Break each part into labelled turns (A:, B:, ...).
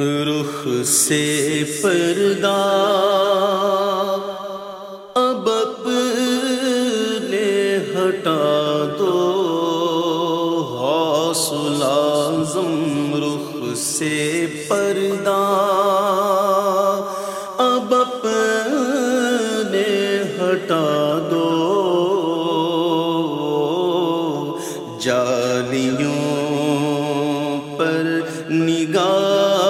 A: رخ سے پردہ۔ اب اپنے ہٹا دو۔ حوصلہ زم رخ سے پردہ۔ اب اپنے ہٹا دو۔ جالیوں پر نگاہ۔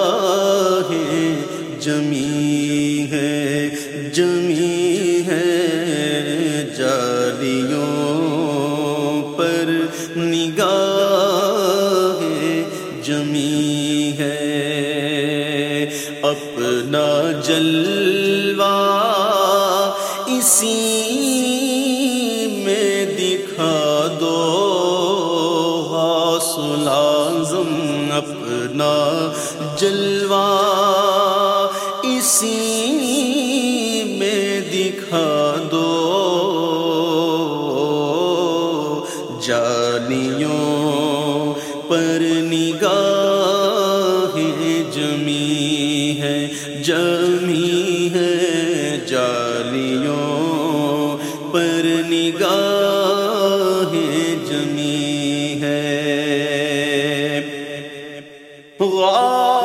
A: جمی ہے جمی ہے جالیوں پر نگاہ جمی ہے۔ اپنا جلوہ اسی میں دکھا دو حاصلازم اپنا جلوہ۔ اسی میں دکھا دو جانیوں پر نگاہ جمی ہے جمی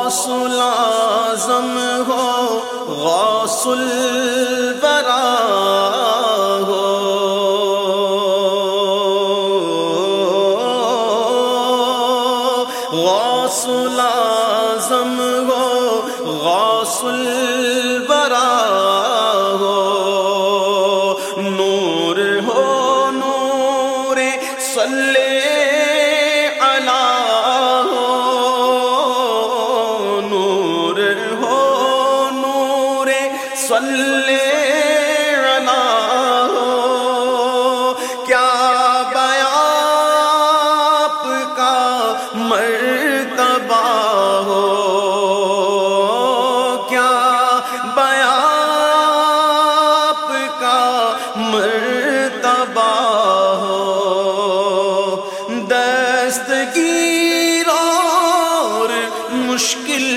A: غوث العظم ہو غوث البرا ہو۔ غوث العظم ہو غوث البرا علی ہو کیا بیاپ کا مرتبہ ہو؟ کیا بیاپ کا مرتبہ ہو؟ دستگیر اور مشکل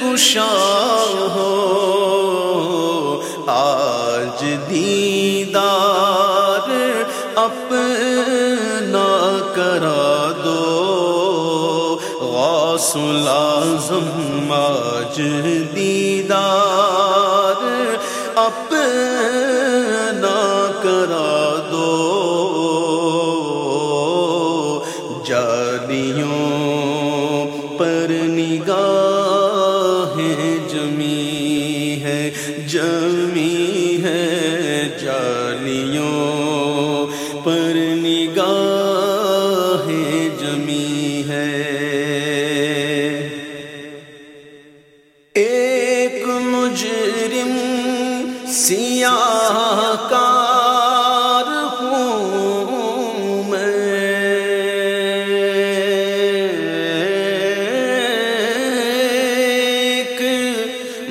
A: کشا ہو؟ آج دیدار اپنا کرا دو۔ غوث العظم آج دیدار اپنا کرا دو۔ جالیوں پر نگاہ جمی ہے جمی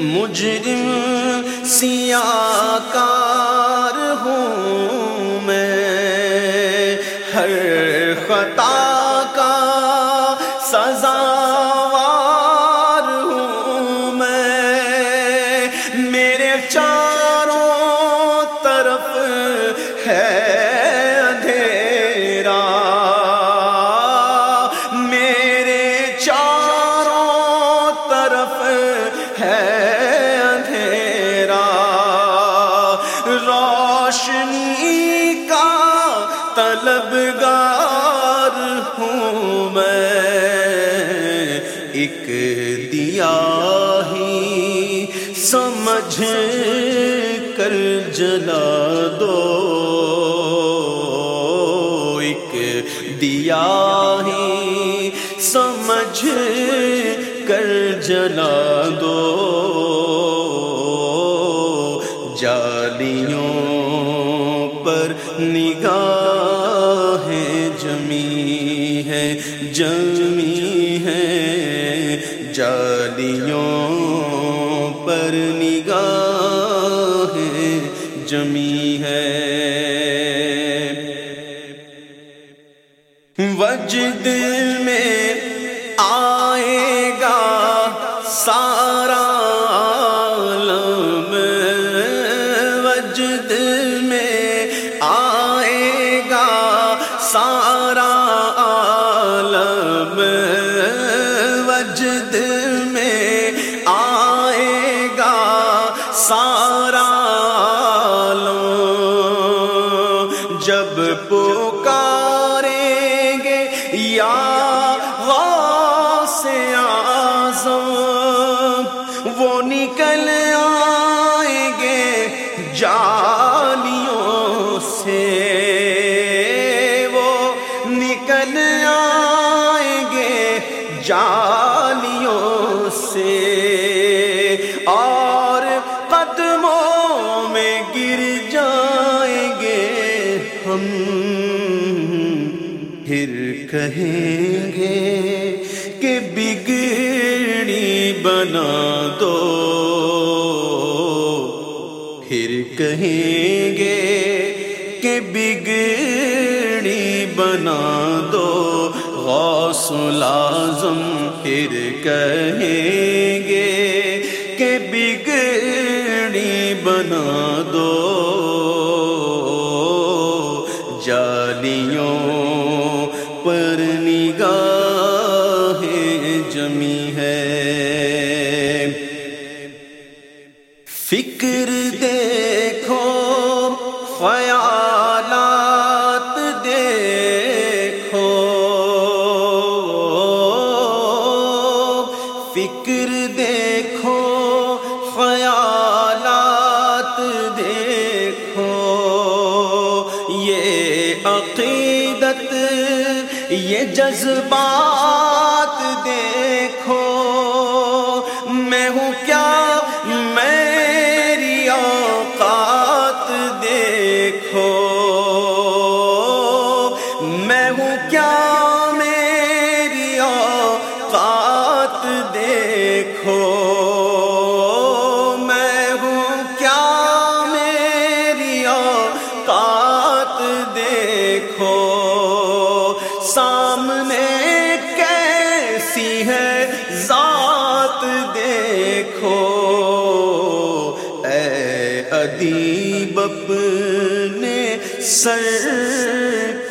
A: مجرم سیاہ کار ہوں میں۔ ہر خطا کا سزاوار ہوں میں۔ میرے چاروں طرف ہے اندھیرا۔ میرے چاروں طرف ہے ایک دیا ہی سمجھ کر جلا دو۔ ایک دیا ہی سمجھ کر جلا دو۔ جالیوں پر نگاہ جمی ہے جمی پر نگاہ جمی ہے۔ وجد میں آئے گا سارا وہ نکل آئیں گے جالیوں سے۔ وہ نکل آئیں گے جالیوں سے۔ اور قدموں میں گر جائیں گے ہم۔ پھر کہیں گے کہ بگڑی بنا کہیں گے کہ بگڑی بنا دو غوث العظم پھر کہیں گے کہ بگڑی بنا دو۔ جالیوں پر نگاہ جمی ہے۔ فکر دیکھو یہ جذبات دے ادیب اپنے سر